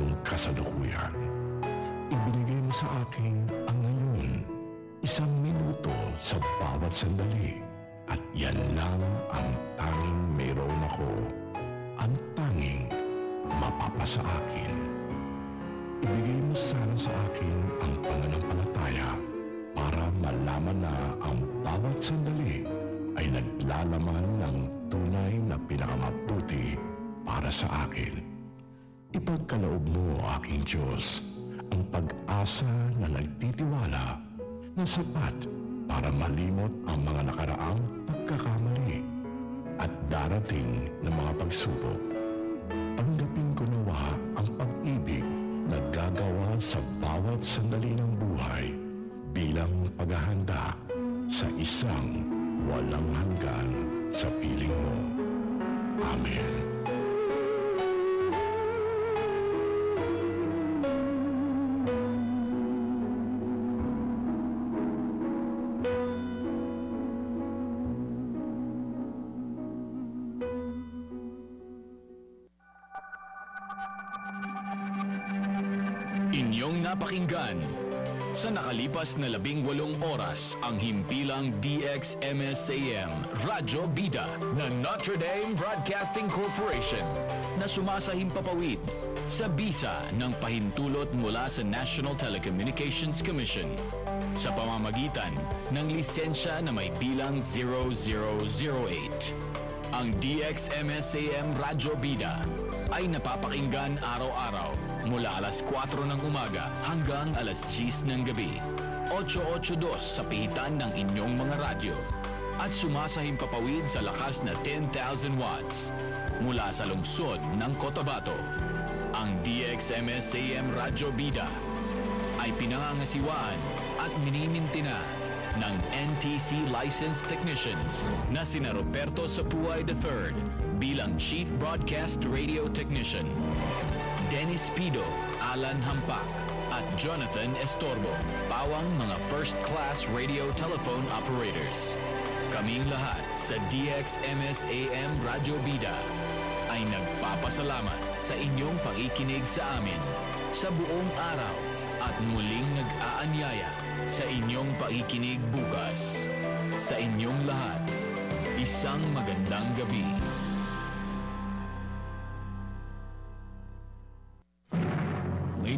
ang kasalukuyan. Ibinigay mo sa akin ang ngayon, isang minuto sa bawat sandali. At yan lang ang tanging mayroon ako, ang tanging mapapasa akin. Ibigay mo sana sa akin ang pananampalataya para malaman na ang bawat sandali ay naglalaman ng tunay na pinakamabuti para sa akin. Ipagkaloob mo, aking Diyos, ang pag-asa na nagtitiwala na sapat para malimot ang mga nakaraang pagkakamali at darating na mga pagsubok. Tanggapin ko nawa ang pag-ibig na gagawa sa bawat sandali ng buhay bilang paghahanda sa isang walang hanggan sa piling mo. Amen. Inyong napakinggan sa nakalipas na labing walong oras ang himpilang DXMSAM Radyo Bida ng Notre Dame Broadcasting Corporation na sumasahimpapawid sa bisa ng pahintulot mula sa National Telecommunications Commission sa pamamagitan ng lisensya na may bilang 0008. Ang DXMSAM Radyo Bida ay napapakinggan araw-araw mula alas 4 ng umaga hanggang alas 10 ng gabi. 882 sa pihitan ng inyong mga radyo at sumasahimpapawid sa lakas na 10,000 watts mula sa lungsod ng Cotabato. Ang DXMSAM Radyo Bida ay pinangangasiwaan at minimintina ng NTC licensed technicians na sina Roberto Sapuay III bilang Chief Broadcast Radio Technician, Dennis Pido, Alan Hampak, at Jonathan Estorbo, pawang mga first-class radio telephone operators. Kaming lahat sa DXMSAM Radyo Bida ay nagpapasalamat sa inyong pakikinig sa amin sa buong araw at muling nag-aanyaya sa inyong pakikinig bukas. Sa inyong lahat, isang magandang gabi.